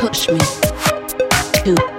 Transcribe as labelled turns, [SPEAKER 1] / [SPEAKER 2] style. [SPEAKER 1] push me to